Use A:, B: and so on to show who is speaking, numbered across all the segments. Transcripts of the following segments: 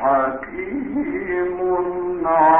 A: حكيم عليم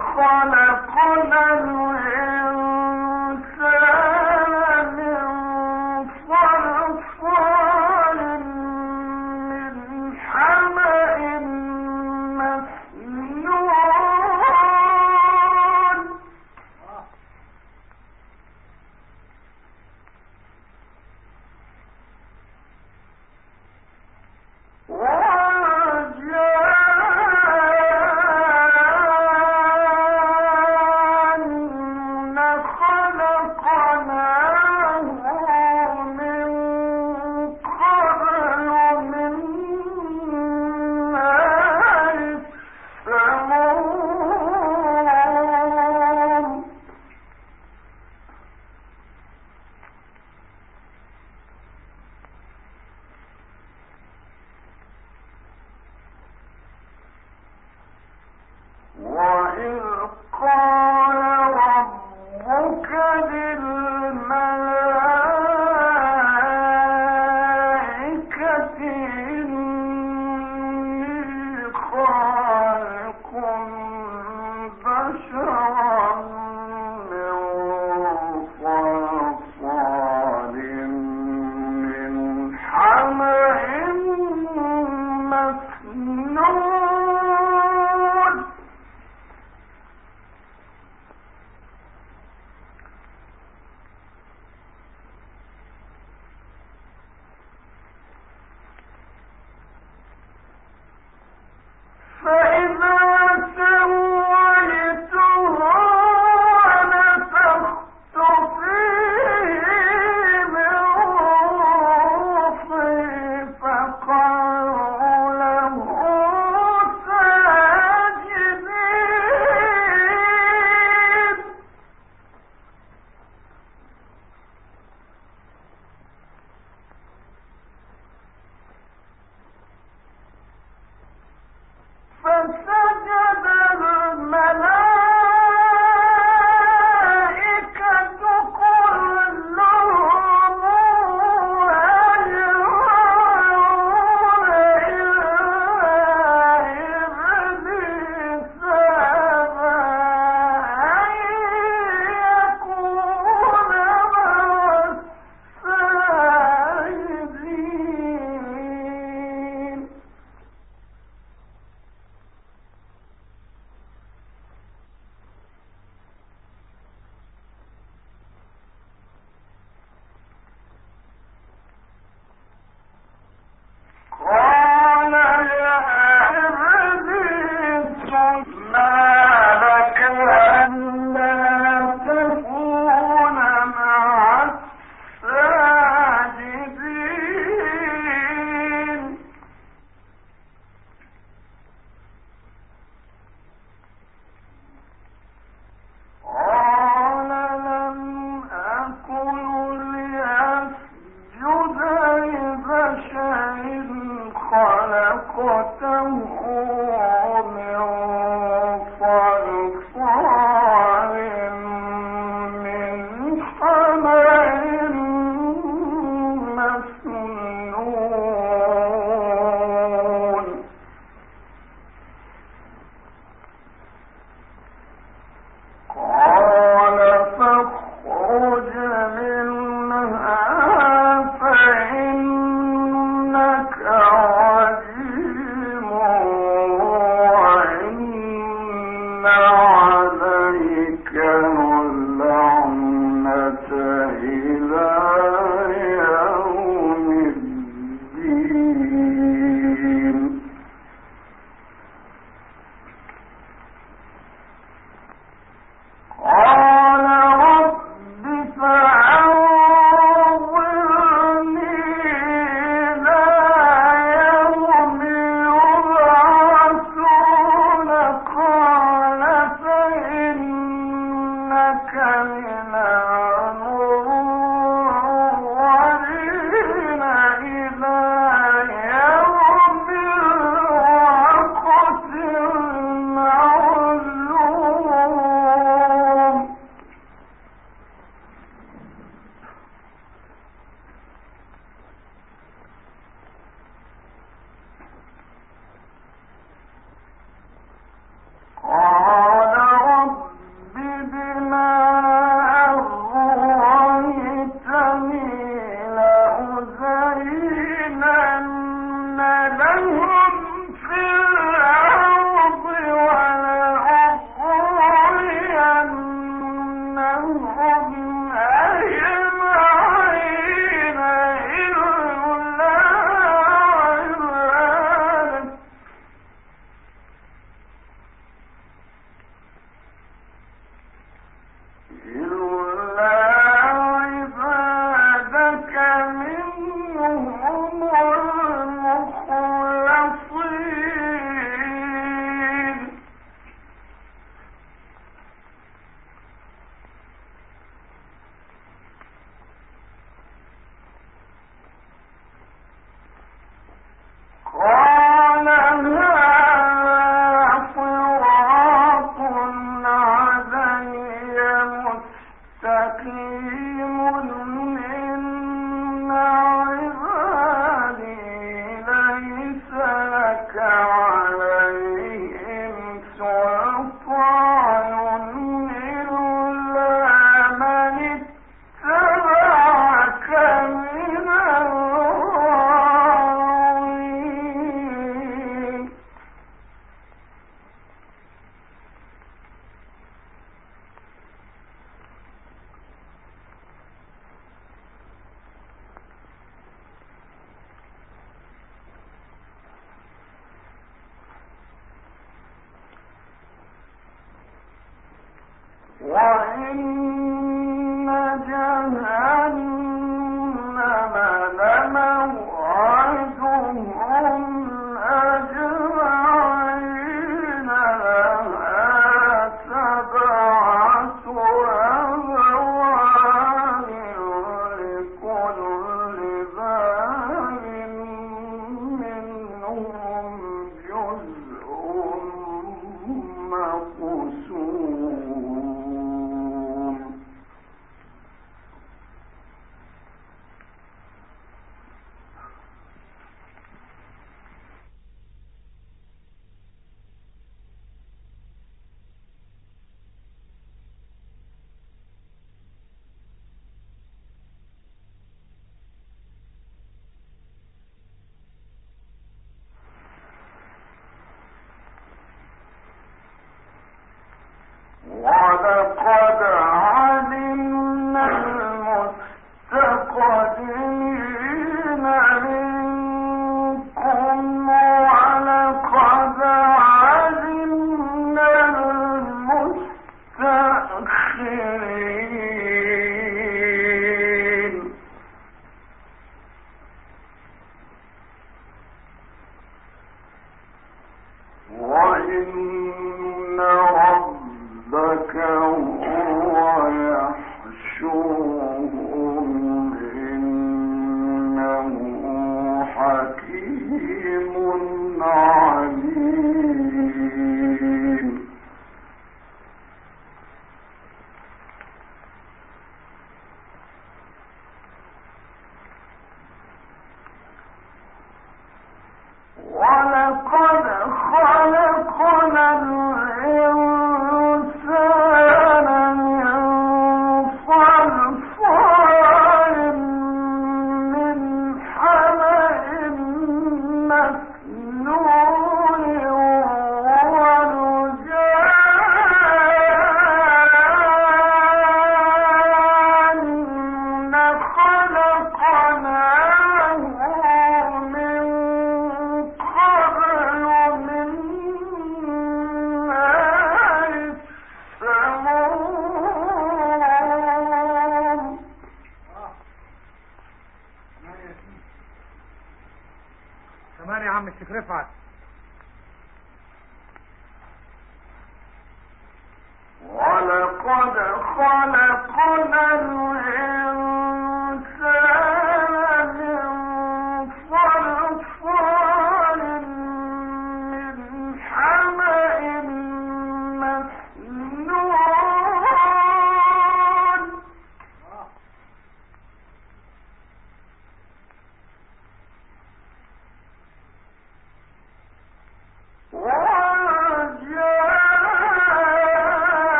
A: خلقنا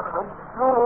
A: Control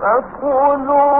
A: فكلوا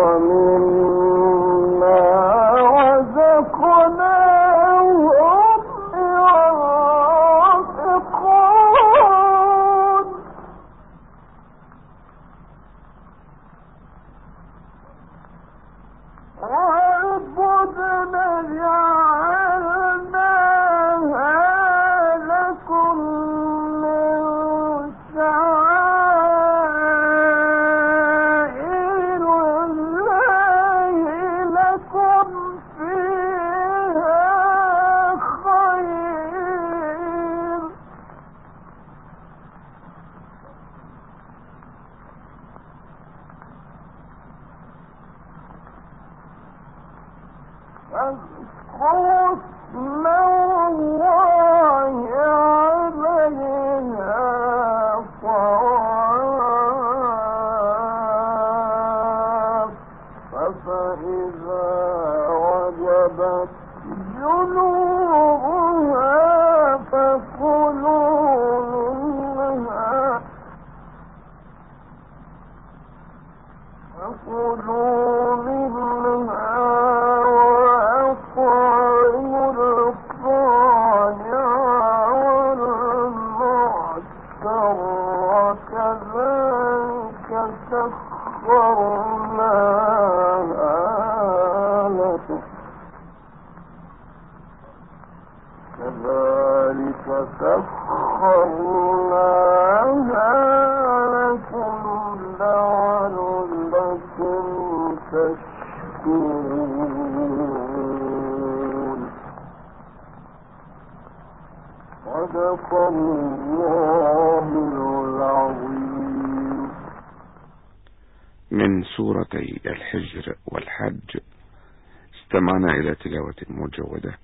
B: overjoyed